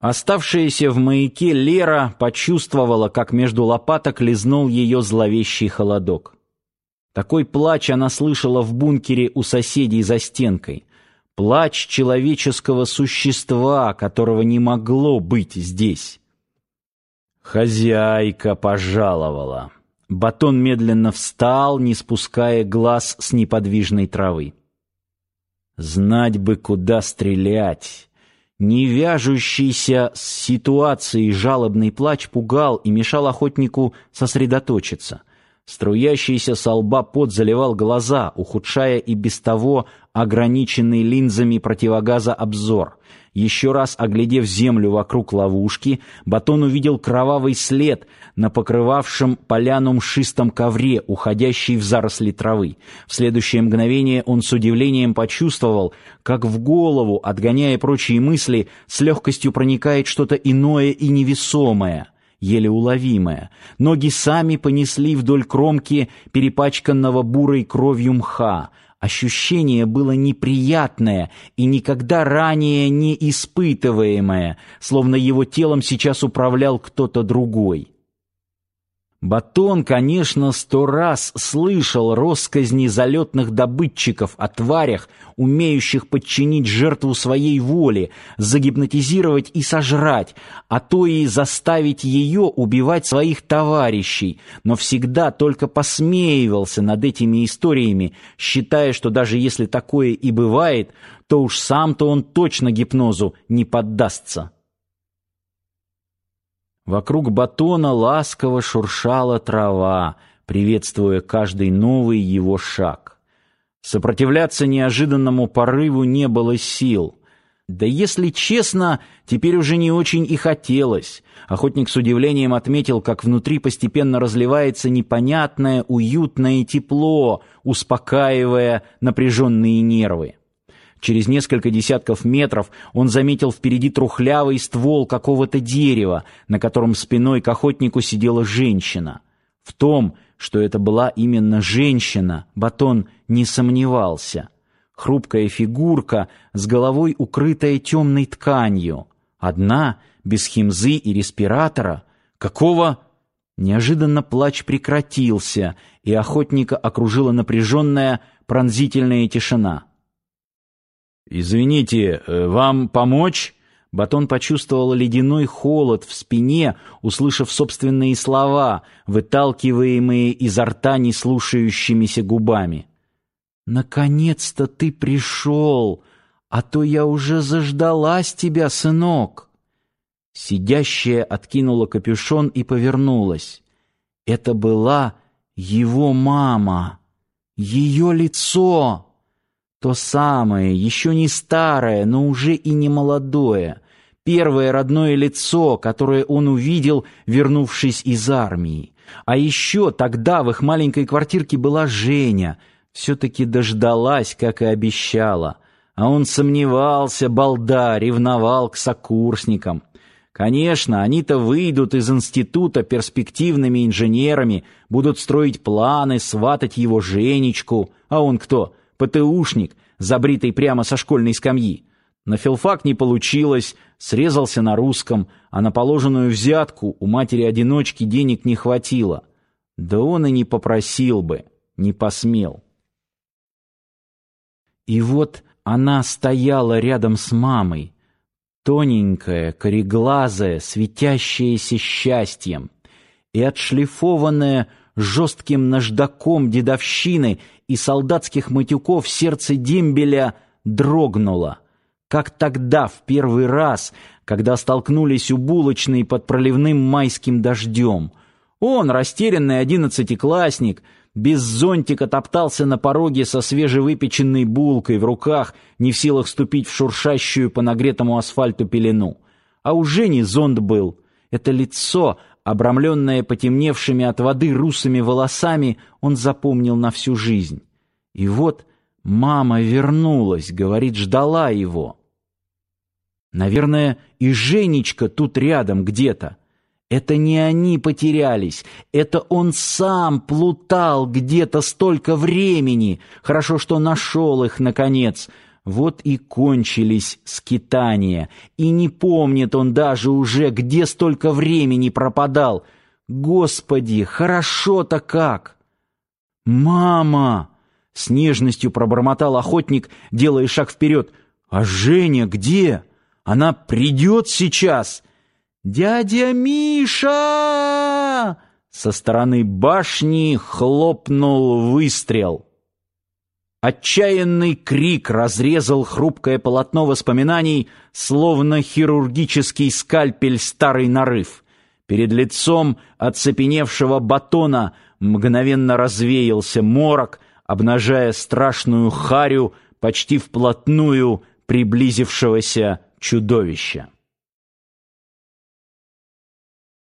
Оставшаяся в маяке Лера почувствовала, как между лопаток лизнул ее зловещий холодок. Такой плач она слышала в бункере у соседей за стенкой. Плач человеческого существа, которого не могло быть здесь. Хозяйка пожаловала. Батон медленно встал, не спуская глаз с неподвижной травы. Знать бы, куда стрелять. Не вяжущийся с ситуацией жалобный плач пугал и мешал охотнику сосредоточиться — Струящийся со лба пот заливал глаза, ухудшая и без того ограниченный линзами противогаза обзор. Еще раз оглядев землю вокруг ловушки, Батон увидел кровавый след на покрывавшем поляну мшистом ковре, уходящий в заросли травы. В следующее мгновение он с удивлением почувствовал, как в голову, отгоняя прочие мысли, с легкостью проникает что-то иное и невесомое — еле уловимое. Ноги сами понесли вдоль кромки перепачканного бурой кровью мха. Ощущение было неприятное и никогда ранее не испытываемое, словно его телом сейчас управлял кто-то другой. Батон, конечно, сто раз слышал россказни залетных добытчиков о тварях, умеющих подчинить жертву своей воле, загипнотизировать и сожрать, а то и заставить ее убивать своих товарищей, но всегда только посмеивался над этими историями, считая, что даже если такое и бывает, то уж сам-то он точно гипнозу не поддастся. Вокруг батона ласково шуршала трава, приветствуя каждый новый его шаг. Сопротивляться неожиданному порыву не было сил. Да если честно, теперь уже не очень и хотелось. Охотник с удивлением отметил, как внутри постепенно разливается непонятное уютное тепло, успокаивая напряженные нервы. Через несколько десятков метров он заметил впереди трухлявый ствол какого-то дерева, на котором спиной к охотнику сидела женщина. В том, что это была именно женщина, Батон не сомневался. Хрупкая фигурка с головой укрытая темной тканью. Одна, без химзы и респиратора. Какого... Неожиданно плач прекратился, и охотника окружила напряженная, пронзительная тишина. «Извините, э, вам помочь?» Батон почувствовал ледяной холод в спине, услышав собственные слова, выталкиваемые изо рта неслушающимися губами. «Наконец-то ты пришел, а то я уже заждалась тебя, сынок!» Сидящая откинула капюшон и повернулась. Это была его мама, ее лицо! То самое, еще не старое, но уже и не молодое. Первое родное лицо, которое он увидел, вернувшись из армии. А еще тогда в их маленькой квартирке была Женя. Все-таки дождалась, как и обещала. А он сомневался, балда, ревновал к сокурсникам. Конечно, они-то выйдут из института перспективными инженерами, будут строить планы, сватать его Женечку. А он кто? ПТУшник, забритый прямо со школьной скамьи. На филфак не получилось, срезался на русском, а на положенную взятку у матери-одиночки денег не хватило. Да он и не попросил бы, не посмел. И вот она стояла рядом с мамой, тоненькая, кореглазая, светящаяся счастьем, и отшлифованная жестким наждаком дедовщины и солдатских матюков сердце дембеля дрогнуло, как тогда в первый раз, когда столкнулись у булочной под проливным майским дождем. Он, растерянный одиннадцатиклассник, без зонтика топтался на пороге со свежевыпеченной булкой в руках, не в силах ступить в шуршащую по нагретому асфальту пелену. А уже не зонт был. Это лицо, обрамленное потемневшими от воды русыми волосами, он запомнил на всю жизнь. И вот мама вернулась, говорит, ждала его. Наверное, и Женечка тут рядом где-то. Это не они потерялись, это он сам плутал где-то столько времени. Хорошо, что нашел их наконец. Вот и кончились скитания, и не помнит он даже уже, где столько времени пропадал. Господи, хорошо-то как! «Мама!» — с нежностью пробормотал охотник, делая шаг вперед. «А Женя где? Она придет сейчас!» «Дядя Миша!» Со стороны башни хлопнул выстрел. Отчаянный крик разрезал хрупкое полотно воспоминаний, словно хирургический скальпель старый нарыв. Перед лицом оцепеневшего батона мгновенно развеялся морок, обнажая страшную харю почти вплотную приблизившегося чудовища.